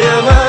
till